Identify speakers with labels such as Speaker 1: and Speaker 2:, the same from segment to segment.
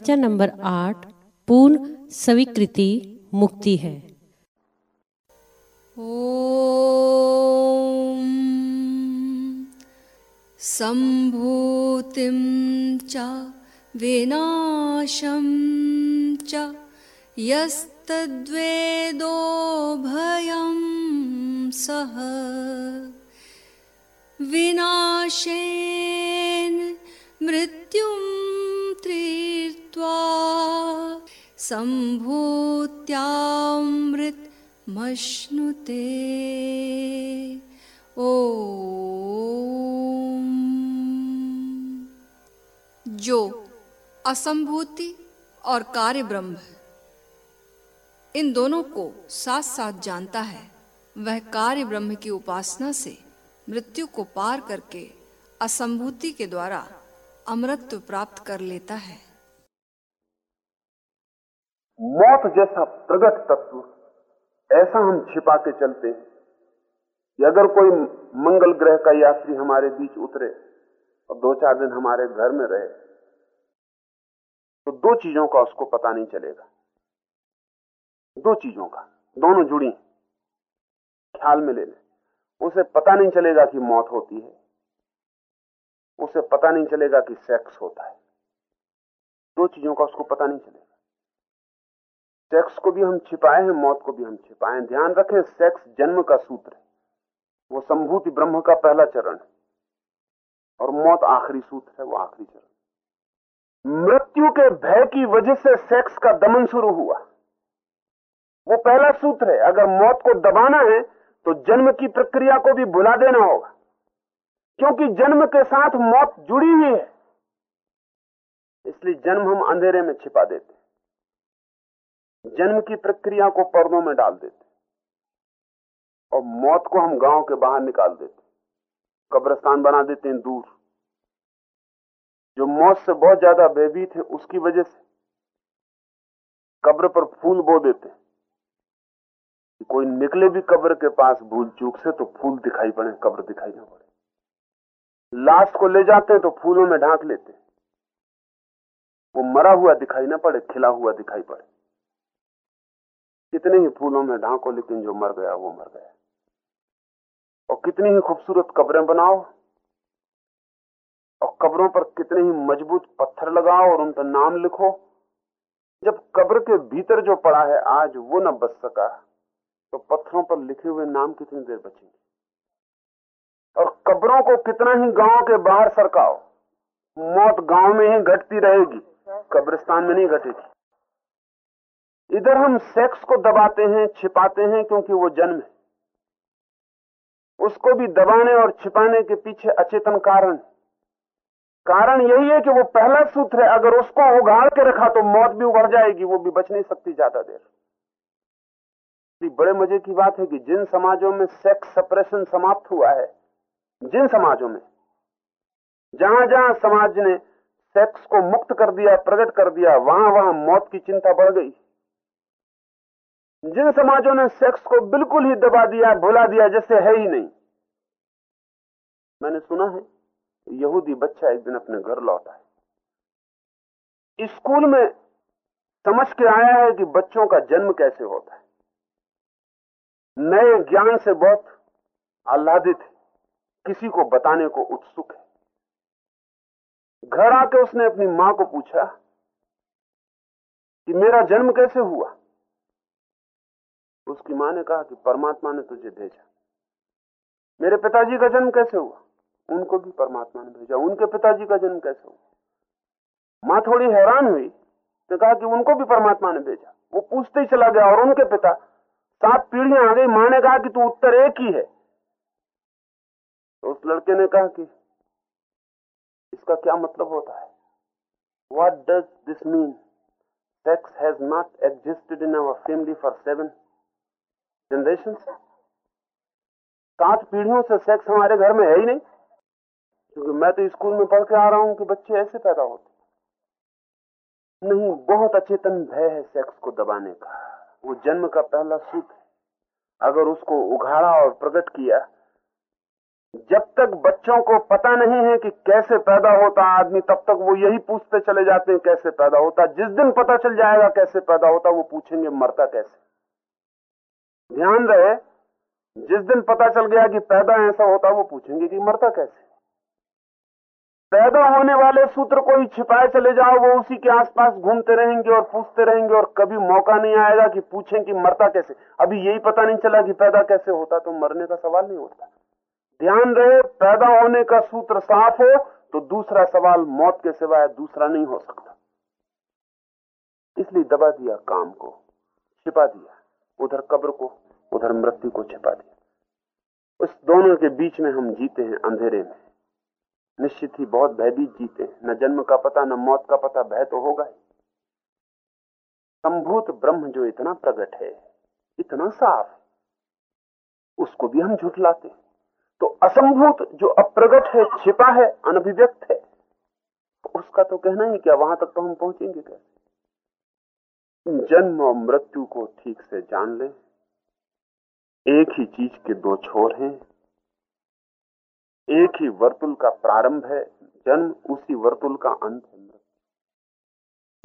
Speaker 1: प्रवचन नंबर आठ, पूर्ण स्वीकृति मुक्ति है।
Speaker 2: सम्भूतिं च विनाशं च यस्तद्वेदो भयं सः विनाशेन मृत्युं सम्भूत्यामृतमश्नुते। ॐ जो असंभूति और कार्य ब्रह्म इन दोनों को साथ साथ जानता है। वह कार्य ब्रह्म की उपासना से मृत्यु को पार करके असंभूति के द्वारा अमृत प्राप्त कर लेता है।
Speaker 3: मौत जैसा प्रगट तत्व, ऐसा हम छिपा के चलते हैं। कि अगर कोई मंगल ग्रह का यात्री हमारे बीच उतरे और दो चार दिन हमारे घर में रहे तो दो चीज़ों का उसको पता नहीं चलेगा। दो चीज़ों का, दोनों जुड़ी ख्याल में ले लें। उसे पता नहीं चलेगा कि मौत होती है। उसे पता नहीं चलेगा कि सेक्स होता है। दो चीज़ों का उसको पता नहीं चलेगा। सेक्स को भी हम छिपाए हैं, मौत को भी हम छिपाए हैं। ध्यान रखें सेक्स जन्म का सूत्र है। वो संभूति ब्रह्म का पहला चरण है। और मौत आखिरी सूत्र है, वो आखिरी चरण मृत्यु के भय की वजह से सेक्स का दमन शुरू हुआ। वो पहला सूत्र है। अगर मौत को दबाना है तो जन्म की प्रक्रिया को भी भुला देना होगा। क्योंकि जन्म के साथ मौत जुड़ी हुई है। इसलिए जन्म हम अंधेरे में छिपा देते जन्म की प्रक्रिया को पर्दों में डाल देते और मौत को हम गाँव के बाहर निकाल देते कब्रस्तान बना देते हैं दूर। जो मौत से बहुत ज़्यादा भयभीत है, उसकी वजह से कब्र पर फूल बो देते कोई निकले भी कब्र के पास भूल चूक से तो फूल दिखाई पड़े, कब्र दिखाई ना पड़े। लाश को ले जाते हैं तो फूलों में ढांक लेते वो मरा हुआ दिखाई ना पड़े, खिला हुआ दिखाई पड़े। कितने ही फूलों में ढांको, लेकिन जो मर गया, वो मर गया। और कितनी ही खूबसूरत कब्रें बनाओ, और कब्रों पर कितने ही मज़बूत पत्थर लगाओ और उन पर नाम लिखो। जब कब्र के भीतर जो पड़ा है आज, वो न बच सका तो पत्थरों पर लिखे हुए नाम कितनी देर बचेंगे। और कब्रों को कितना ही गाँव के बाहर सरकाओ, मौत गाँव में ही घटती रहेगी, कब्रिस्तान में नहीं घटेगी। इधर हम सेक्स को दबाते हैं, छिपाते हैं, क्योंकि वो जन्म है। उसको भी दबाने और छिपाने के पीछे अचेतन कारण। कारण यही है कि वो पहला सूत्र है, अगर उसको उगाड़ के रखा तो मौत भी उगड़ जाएगी, वो भी बच नहीं सकती ज़्यादा देर। बड़े मज़े की बात है कि जिन समाजों में सेक्स सप्रेशन समाप्त हुआ है, जिन समाजों में जहाँ जहाँ समाज ने सेक्स को मुक्त कर दिया, प्रकट कर दिया वहाँ वहाँ मौत की चिंता बढ़ गई। जिन समाजों ने सेक्स को बिल्कुल ही दबा दिया, भुला दिया, जैसे है ही नहीं। मैंने सुना है, यहूदी बच्चा एक दिन अपने घर लौटा है स्कूल में समझ के आया है कि बच्चों का जन्म कैसे होता है। नए ज्ञान से बहुत आह्लादित है। किसी को बताने को उत्सुक है। घर आके उसने अपनी माँ को पूछा कि मेरा जन्म कैसे हुआ? उसकी माँ ने कहा कि परमात्मा ने तुझे भेजा। मेरे पिताजी का जन्म कैसे हुआ? उनको भी परमात्मा ने भेजा। उनके पिताजी का जन्म कैसे हुआ? माँ थोड़ी हैरान हुई। तो कहा कि उनको भी परमात्मा ने भेजा। वो पूछते ही चला गया और उनके पिता, सात पीढ़ियाँ आ गई। माँ ने कहा कि तू उत्तर एक ही है। तो उस लड़के ने कहा कि इसका क्या मतलब होता है? What does this mean sex has not existed in our family for seven generation से? सात पीढ़ियों से सेक्स हमारे घर में है ही नहीं। क्योंकि मैं तो स्कूल में पढ़ के आ रहा हूँ कि बच्चे ऐसे पैदा होते नहीं, बहुत अचेतन भय है सेक्स को दबाने का। वो जन्म का पहला सूत्र अगर उसको उघाड़ा और प्रकट किया, जब तक बच्चों को पता नहीं है कि कैसे पैदा होता आदमी, तब तक वो यही पूछते चले जाते हैं कैसे पैदा होता। जिस दिन पता चल जाएगा कैसे पैदा होता, वो पूछेंगे मरता कैसे? ध्यान रहे, जिस दिन पता चल गया कि पैदा ऐसा होता, वो पूछेंगे कि मरता कैसे? पैदा होने वाले सूत्र को ही छिपाए चले जाओ, वो उसी के आसपास घूमते रहेंगे और पूछते रहेंगे और कभी मौका नहीं आएगा कि पूछें कि मरता कैसे। अभी यही पता नहीं चला कि पैदा कैसे होता तो मरने का सवाल नहीं होता। ध्यान रहे, पैदा होने का सूत्र साफ़ हो तो दूसरा सवाल मौत के सिवाय दूसरा नहीं हो सकता। इसलिए दबा दिया काम को, छिपा दिया। उधर कब्र को, उधर मृत्यु को छिपा दिया। उस दोनों के बीच में हम जीते हैं अंधेरे में। निश्चित ही बहुत भयभीत जीते हैं। न जन्म का पता, न मौत का पता, भय तो होगा ही। संभूत ब्रह्म जो इतना प्रकट है, इतना साफ़ उसको भी हम झुठलाते हैं। तो असंभूत जो अप्रगट है, छिपा है, अनभिव्यक्त है, उसका तो कहना ही क्या वहाँ तक तो हम पहुँचेंगे कैसे? जन्म और मृत्यु को ठीक से जान ले। एक ही चीज़ के दो छोर हैं। एक ही वर्तुल का प्रारंभ है, जन्म उसी वर्तुल का अंत है, मृत्यु।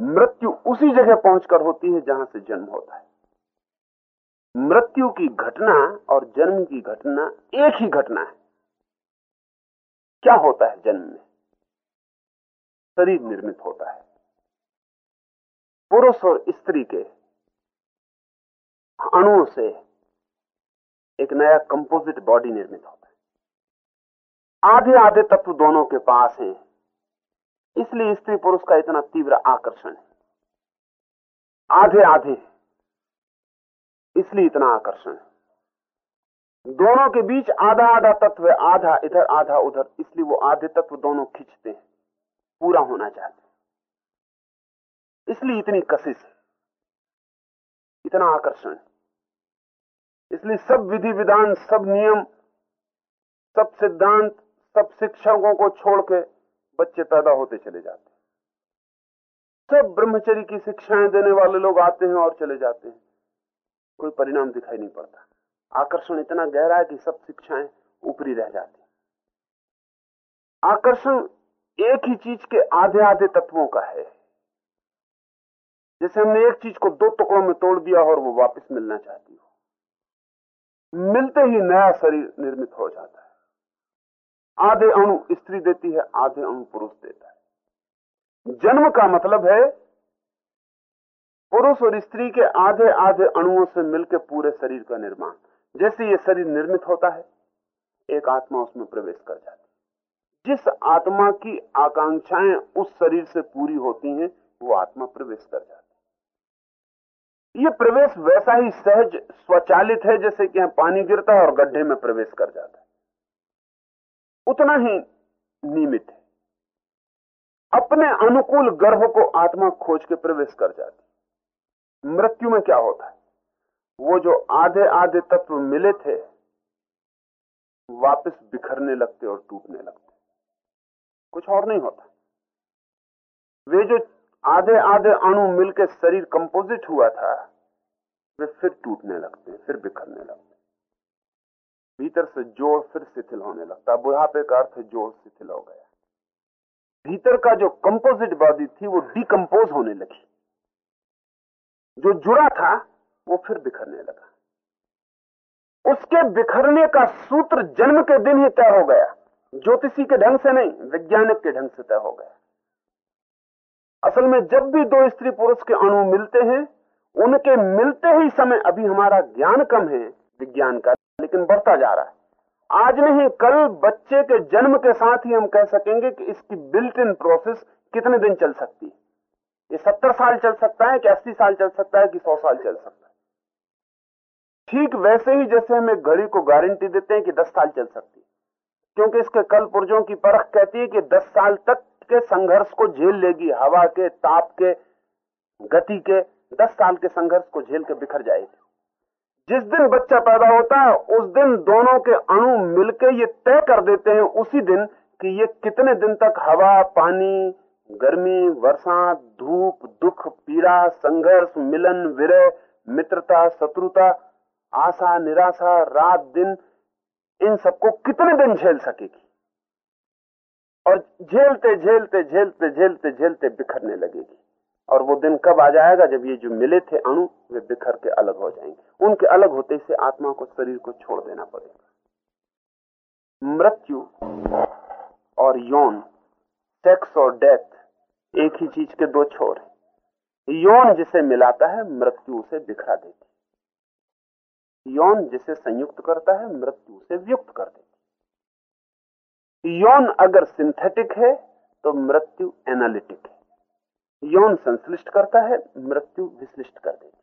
Speaker 3: मृत्यु उसी जगह पहुंचकर होती है जहाँ से जन्म होता है। मृत्यु की घटना और जन्म की घटना एक ही घटना है। क्या होता है जन्म में? शरीर निर्मित होता है। पुरुष और स्त्री के अणुओं से एक नया कंपोजिट बॉडी निर्मित होता है। आधे आधे तत्व दोनों के पास हैं, इसलिए स्त्री पुरुष का इतना तीव्र आकर्षण है। आधे आधे, इसलिए इतना आकर्षण है। दोनों के बीच आधा आधा तत्व, आधा इधर, आधा उधर, इसलिए वो आधे तत्व दोनों खींचते हैं, पूरा होना चाहते इसलिए इतनी कशिश इतना आकर्षण इसलिए सब विधि विधान, सब नियम, सब सिद्धांत, सब शिक्षकों को छोड़ के बच्चे पैदा होते चले जाते सब ब्रह्मचरी की शिक्षाएँ देने वाले लोग आते हैं और चले जाते हैं। कोई परिणाम दिखाई नहीं पड़ता। आकर्षण इतना गहरा है कि सब शिक्षाएँ ऊपरी रह जाती आकर्षण एक ही चीज़ के आधे आधे तत्वों का है। जैसे हमने एक चीज़ को दो टुकड़ों में तोड़ दिया और वो वापस मिलना चाहती हो। मिलते ही नया शरीर निर्मित हो जाता है। आधे अणु स्त्री देती है, आधे अणु पुरुष देता है। जन्म का मतलब है, पुरुष और स्त्री के आधे आधे अणुओं से मिलकर पूरे शरीर का निर्माण। जैसे ये शरीर निर्मित होता है, एक आत्मा उसमें प्रवेश कर जाती है। जिस आत्मा की आकांक्षाएँ उस शरीर से पूरी होती हैं, वो आत्मा प्रवेश कर जाती ये प्रवेश वैसा ही सहज, स्वचालित है जैसे कि पानी गिरता है और गड्ढे में प्रवेश कर जाता है। उतना ही नियमित है। अपने अनुकूल गर्भ को आत्मा खोज के प्रवेश कर जाती मृत्यु में क्या होता है? वो जो आधे आधे तत्व मिले थे, वापस बिखरने लगते और टूटने लगते। कुछ और नहीं होता। वे जो आधे आधे अणु मिलकर शरीर कंपोजिट हुआ था, वे फिर टूटने लगते हैं फिर बिखरने लगते। भीतर से जोड़ फिर शिथिल होने लगता। बुढ़ापे का अर्थ जोड़ शिथिल हो गया। भीतर का जो कंपोजिट बॉडी थी, वो डिकम्पोज होने लगी। जो जुड़ा था, वो फिर बिखरने लगा। उसके बिखरने का सूत्र जन्म के दिन ही तय हो गया। ज्योतिषी के ढंग से नहीं, वैज्ञानिक के ढंग से तय हो गया। असल में जब भी दो स्त्री पुरुष के अणु मिलते हैं, उनके मिलते ही समय अभी हमारा ज्ञान कम है, विज्ञान का, लेकिन बढ़ता जा रहा है। आज नहीं, कल बच्चे के जन्म के साथ ही हम कह सकेंगे कि इसकी बिल्ट इन प्रोसेस कितने दिन चल सकती है। ये सत्तर साल चल सकता है कि अस्सी साल चल सकता है कि सौ साल चल सकता है। ठीक वैसे ही जैसे हम एक घड़ी को गारंटी देते हैं कि दस साल चल सकती है। क्योंकि इसके कल पुर्जों की परख कहती है कि दस साल तक के संघर्ष को झेल लेगी, हवा के, ताप के, गति के, दस साल के संघर्ष को झेल के बिखर जाएगी। जिस दिन बच्चा पैदा होता है, उस दिन दोनों के अणु मिलकर ये तय कर देते हैं उसी दिन कि ये कितने दिन तक हवा, पानी, गर्मी, वर्षा, धूप, दुख, पीड़ा, संघर्ष, मिलन, विरह, मित्रता, शत्रुता, आशा, निराशा, रात, दिन, इन सबको कितने दिन झेल सकेगी? और झेलते झेलते झेलते झेलते झेलते बिखरने लगेगी। और वो दिन कब आ जाएगा? जब ये जो मिले थे अणु, वे बिखर के अलग हो जाएँगे। उनके अलग होते से आत्मा को, शरीर को छोड़ देना पड़ेगा। मृत्यु और यौन सेक्स और डेथ एक ही चीज़ के दो छोर है। यौन जिसे मिलाता है, मृत्यु उसे बिखरा देती यौन जिसे संयुक्त करता है, मृत्यु उसे व्युक्त कर देती यौन अगर सिंथेटिक है तो मृत्यु एनालिटिक है। यौन संश्लिष्ट करता है, मृत्यु विश्लिष्ट कर देती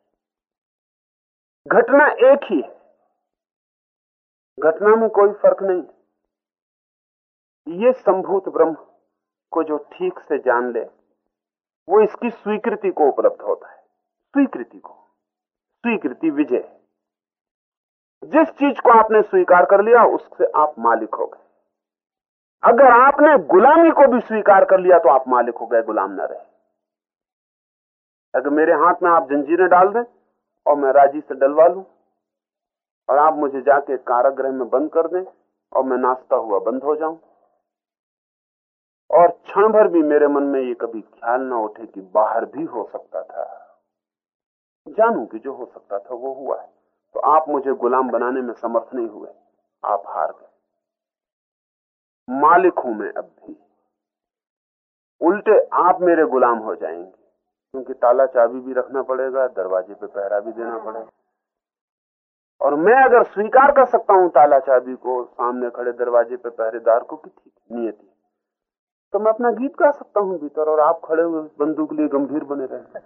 Speaker 3: घटना एक ही है। घटना में कोई फ़र्क नहीं ये संभूत ब्रह्म को जो ठीक से जान ले, वो इसकी स्वीकृति को उपलब्ध होता है। स्वीकृति को। स्वीकृति विजय। जिस चीज़ को आपने स्वीकार कर लिया, उससे आप मालिक हो गए। अगर आपने गुलामी को भी स्वीकार कर लिया तो आप मालिक हो गए, गुलाम न रहे। अगर मेरे हाथ में आप जंजीरें डाल दें और मैं राज़ी से डलवा लू, और आप मुझे जाके कारागृह में बंद कर दें और मैं नाश्ता हुआ बंद हो जाऊँ, और क्षण भर भी मेरे मन में ये कभी ख्याल ना उठे कि बाहर भी हो सकता था। जानू कि जो हो सकता था वो हुआ है। तो आप मुझे गुलाम बनाने में समर्थ नहीं हुए, आप हार गए। मालिक हूँ मैं अब भी। उल्टे आप मेरे गुलाम हो जाएँगे, क्योंकि ताला चाबी भी रखना पड़ेगा, दरवाजे पे पहरा भी देना पड़ेगा। और मैं अगर स्वीकार कर सकता हूँ ताला चाबी को, सामने खड़े दरवाजे पे पहरेदार को कि ठीक, नियति तो मैं अपना गीत गा सकता हूँ भीतर, और आप खड़े हुए बंदूक लिए गंभीर बने रहे।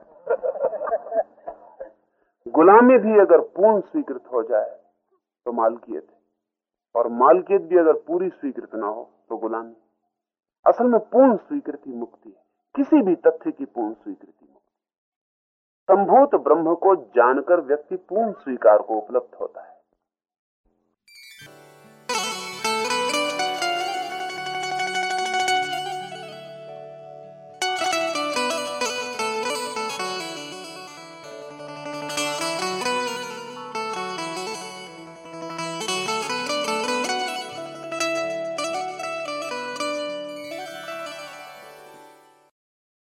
Speaker 3: गुलामी भी अगर पूर्ण स्वीकृत हो जाए तो मालकियत है। और मालकियत भी अगर पूरी स्वीकृत ना हो तो गुलामी। असल में पूर्ण स्वीकृति मुक्ति है। किसी भी तथ्य की पूर्ण स्वीकृति मुक्ति। संभूत ब्रह्म को जानकर व्यक्ति पूर्ण स्वीकार को उपलब्ध होता है।